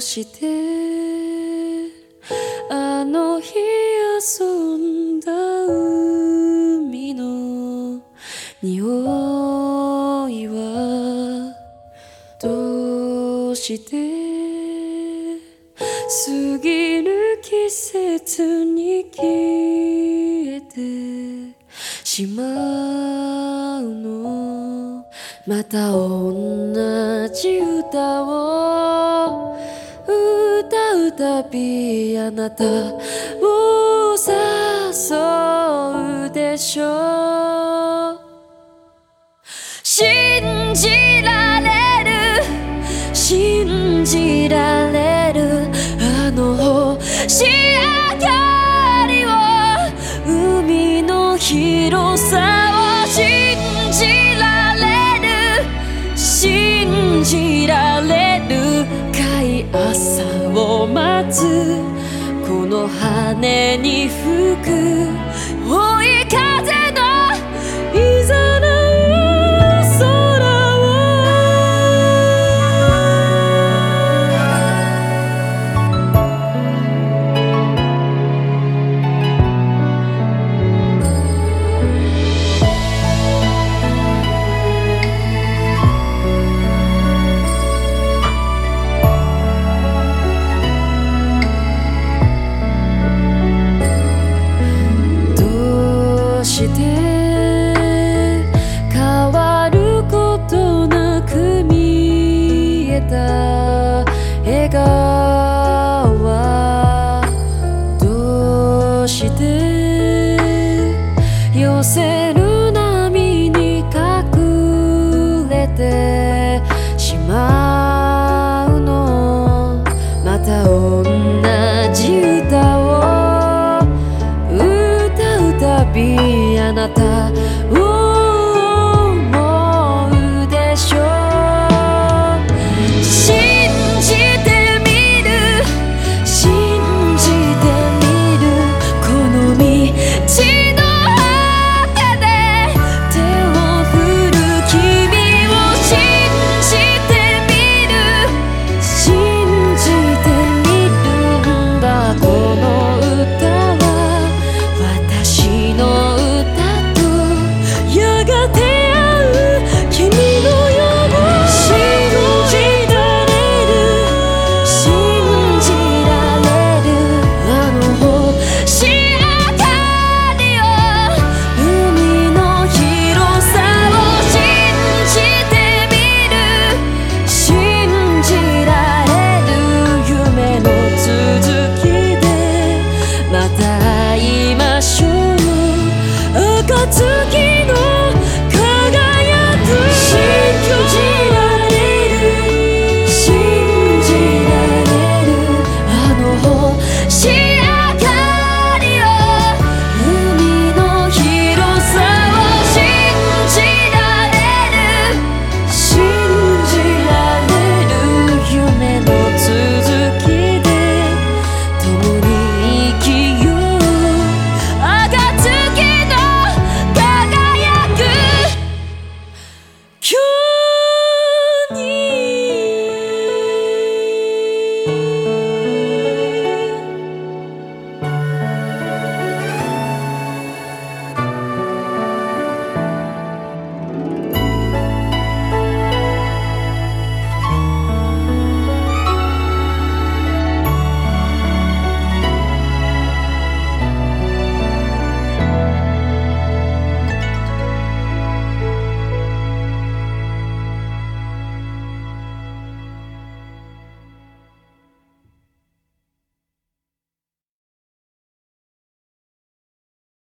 してあの日遊んだ海の匂いはどうして過ぎる季節に消えてしまうの。また同じ歌を歌うたびあなたを誘うでしょう。信じられる。信じられる。あの星明かりを。海の広さ。胸に吹く。せる波に隠れてしまうの。また同じ歌を歌うたびあなた